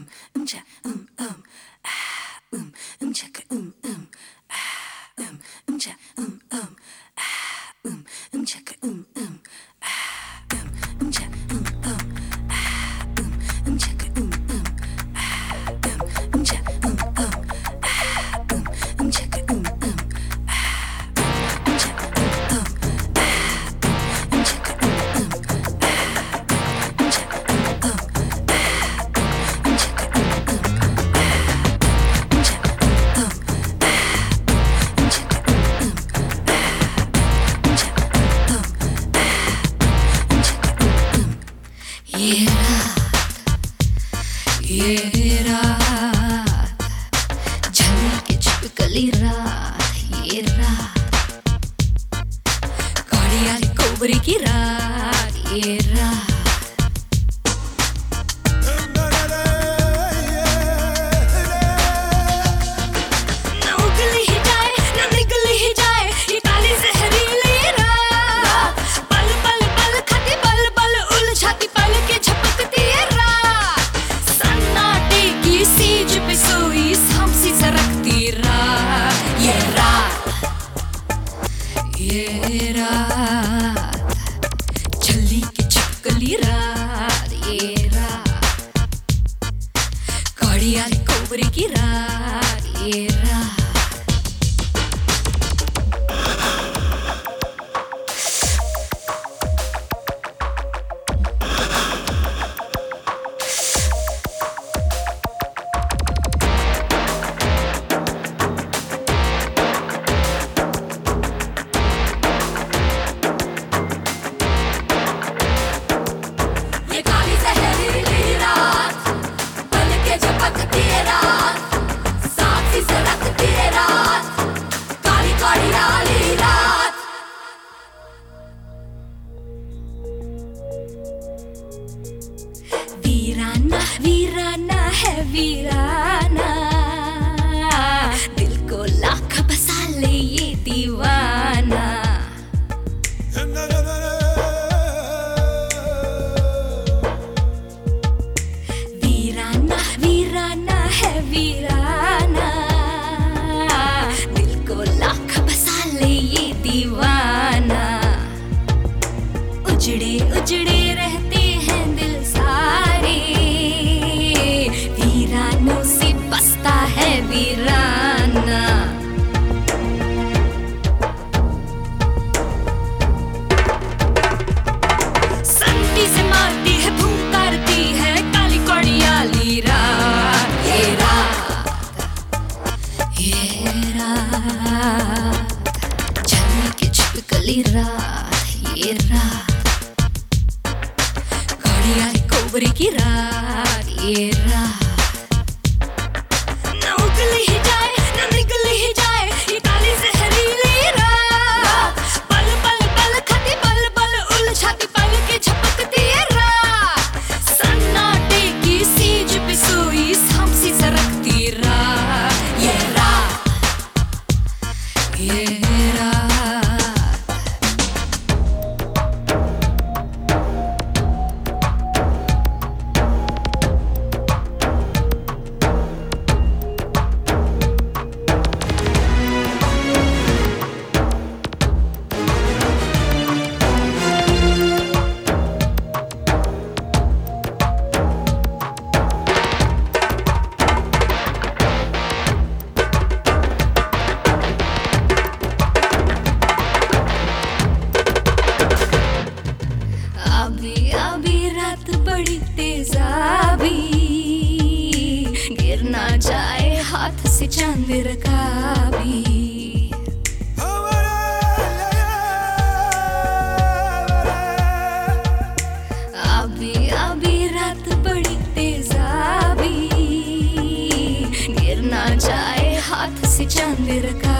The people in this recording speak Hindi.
음, 음차, 음, 음, 아, 음, 음차, 그 음. ये रात झलक के छिपकली रात। Maria, Kubrick, Irak, वीराना दिल बसा दीवाना। वीराना वीराना है वीराना। दीवाना। उजड़े उजड़े irra, irra. Gariari kubrik irra, irra. अभी अभी रात बड़ी तेजाबी गिरना जाए हाथ से चंद्र का भी अभी अभी रात बड़ी तेजाबी जाए हाथ से का